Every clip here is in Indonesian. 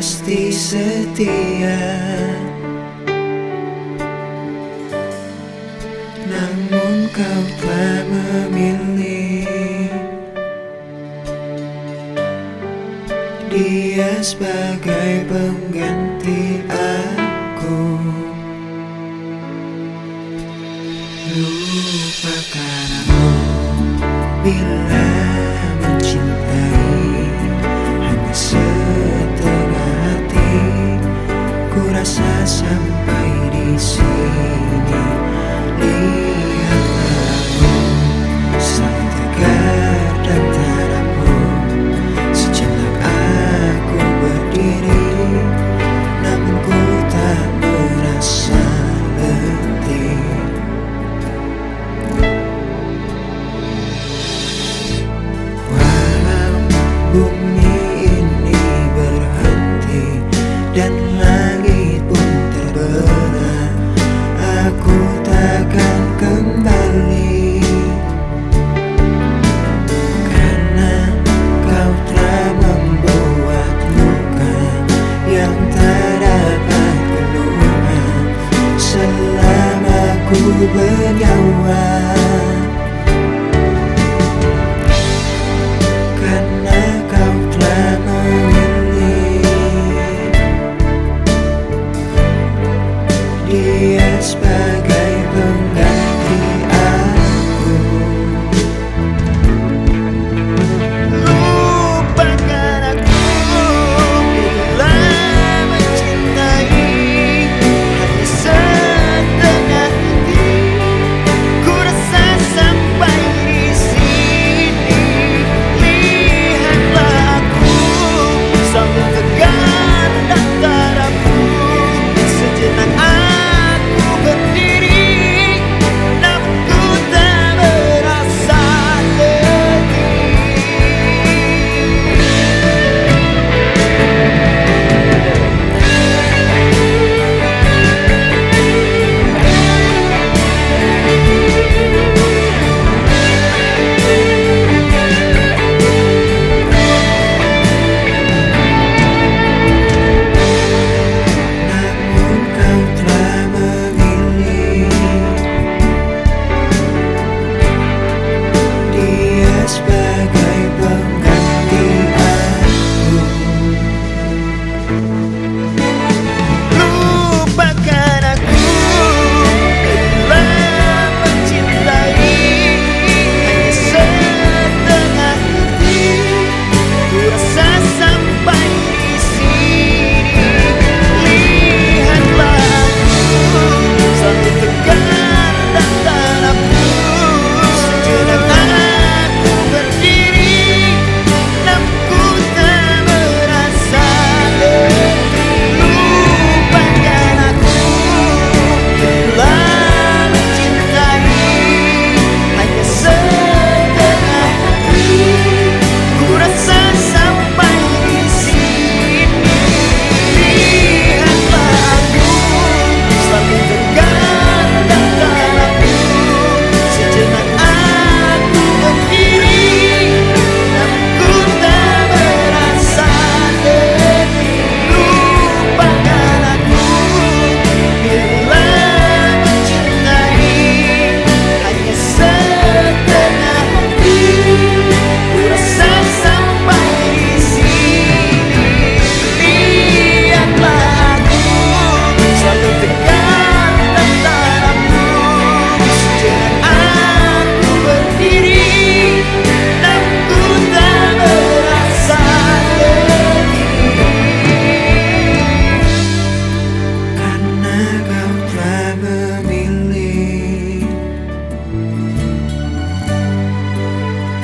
pasti setia. Namun kau telah memilih Dia sebagai pengganti aku. Lupakan aku bila 下相伴 ku bernyawa.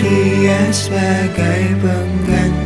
Dia sebagai pengganti